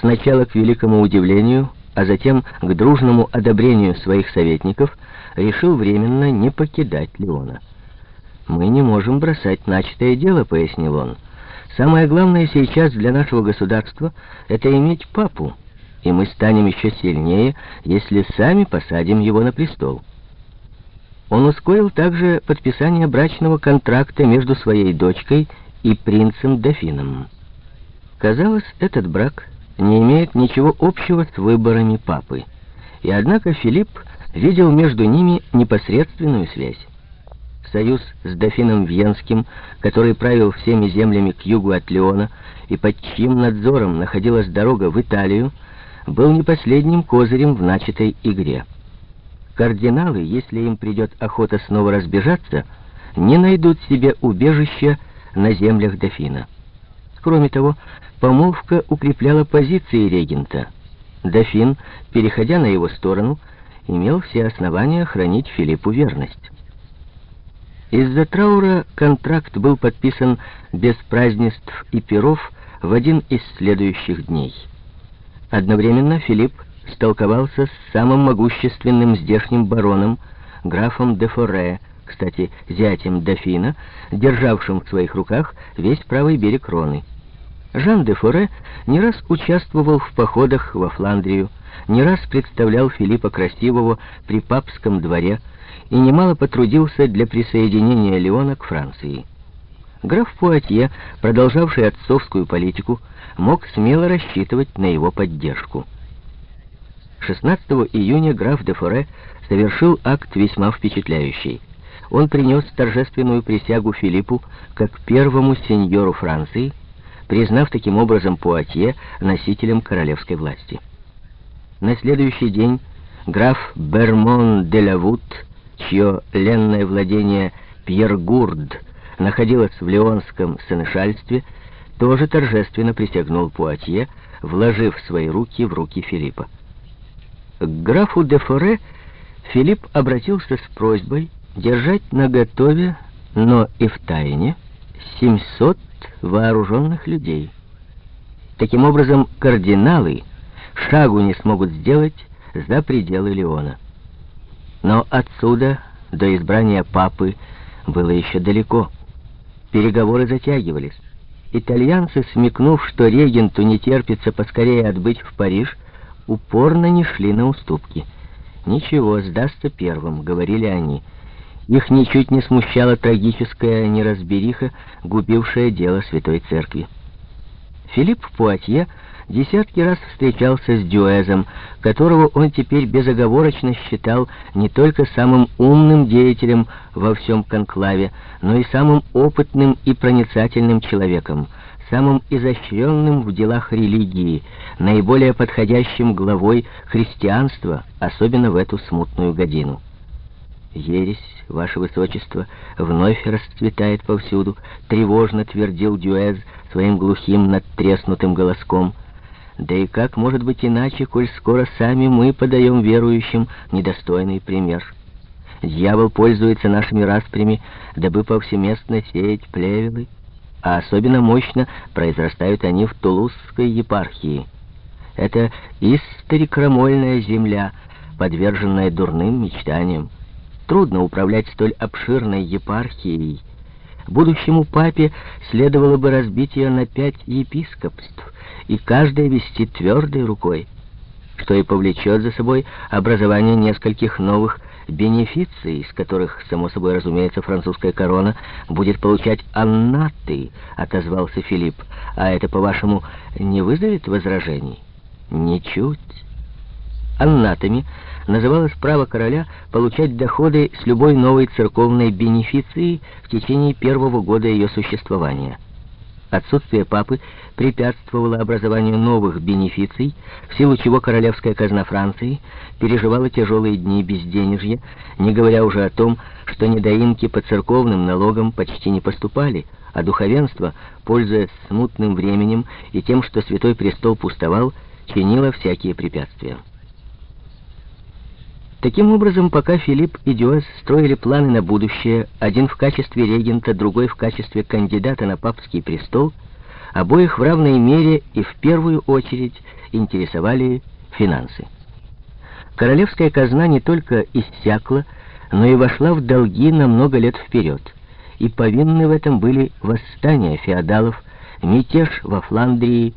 сначала к великому удивлению, а затем к дружному одобрению своих советников, решил временно не покидать Леона. «Мы не можем бросать начатое дело», — пояснил он. «Самое главное сейчас для нашего государства — это иметь папу, и мы станем еще сильнее, если сами посадим его на престол». Он ускорил также подписание брачного контракта между своей дочкой и принцем-дофином. Казалось, этот брак не имеет ничего общего с выборами папы, и однако Филипп видел между ними непосредственную связь. Союз с дофином Венским, который правил всеми землями к югу от Леона и под чьим надзором находилась дорога в Италию, был не последним козырем в начатой игре. Кардиналы, если им придет охота снова разбежаться, не найдут себе убежища на землях дофина. Кроме того, помолвка укрепляла позиции регента. Дофин, переходя на его сторону, имел все основания хранить Филиппу верность. Из-за траура контракт был подписан без празднеств и перов в один из следующих дней. Одновременно Филипп столковался с самым могущественным здешним бароном, графом де Форе, кстати, зятем дофина, державшим в своих руках весь правый берег Роны. Жан де Форе не раз участвовал в походах во Фландрию, не раз представлял Филиппа Красивого при папском дворе и немало потрудился для присоединения Леона к Франции. Граф Пуатье, продолжавший отцовскую политику, мог смело рассчитывать на его поддержку. 16 июня граф де Форе совершил акт весьма впечатляющий. Он принес торжественную присягу Филиппу как первому сеньору Франции, признав таким образом Пуатье носителем королевской власти. На следующий день граф Бермон де Лавут, чье ленное владение Пьергурд находилось в Леонском сенешальстве, тоже торжественно присягнул Пуатье, вложив свои руки в руки Филиппа. К графу де Форе Филипп обратился с просьбой держать наготове, но и в тайне, 700 вооруженных людей. Таким образом, кардиналы шагу не смогут сделать за пределы Леона. Но отсюда до избрания папы было еще далеко. Переговоры затягивались. Итальянцы, смекнув, что регенту не терпится поскорее отбыть в Париж, упорно не шли на уступки. «Ничего, сдастся первым», — говорили они. Их ничуть не смущала трагическая неразбериха, губившая дело Святой Церкви. Филипп Пуатье десятки раз встречался с Дюэзом, которого он теперь безоговорочно считал не только самым умным деятелем во всем конклаве, но и самым опытным и проницательным человеком — самым изощренным в делах религии, наиболее подходящим главой христианства, особенно в эту смутную годину. «Ересь, ваше высочество, вновь расцветает повсюду», — тревожно твердил Дюэз своим глухим надтреснутым голоском. «Да и как может быть иначе, коль скоро сами мы подаем верующим недостойный пример?» Дьявол пользуется нашими распрями, дабы повсеместно сеять плевелы, а особенно мощно произрастают они в Тулузской епархии. Это историкромольная земля, подверженная дурным мечтаниям. Трудно управлять столь обширной епархией. Будущему папе следовало бы разбить ее на пять епископств, и каждое вести твердой рукой, что и повлечет за собой образование нескольких новых бенефиции, из которых, само собой разумеется, французская корона будет получать аннаты, отозвался Филипп. А это, по-вашему, не вызовет возражений? Ничуть. Аннатами называлось право короля получать доходы с любой новой церковной бенефицией в течение первого года ее существования. Отсутствие папы препятствовало образованию новых бенефиций, в силу чего королевская казна Франции переживала тяжелые дни безденежья, не говоря уже о том, что недоимки по церковным налогам почти не поступали, а духовенство, пользуясь смутным временем и тем, что Святой Престол пустовал, чинило всякие препятствия. Таким образом, пока Филипп и Дюэс строили планы на будущее, один в качестве регента, другой в качестве кандидата на папский престол, обоих в равной мере и в первую очередь интересовали финансы. Королевская казна не только иссякла, но и вошла в долги на много лет вперед, и повинны в этом были восстания феодалов, мятеж во Фландрии,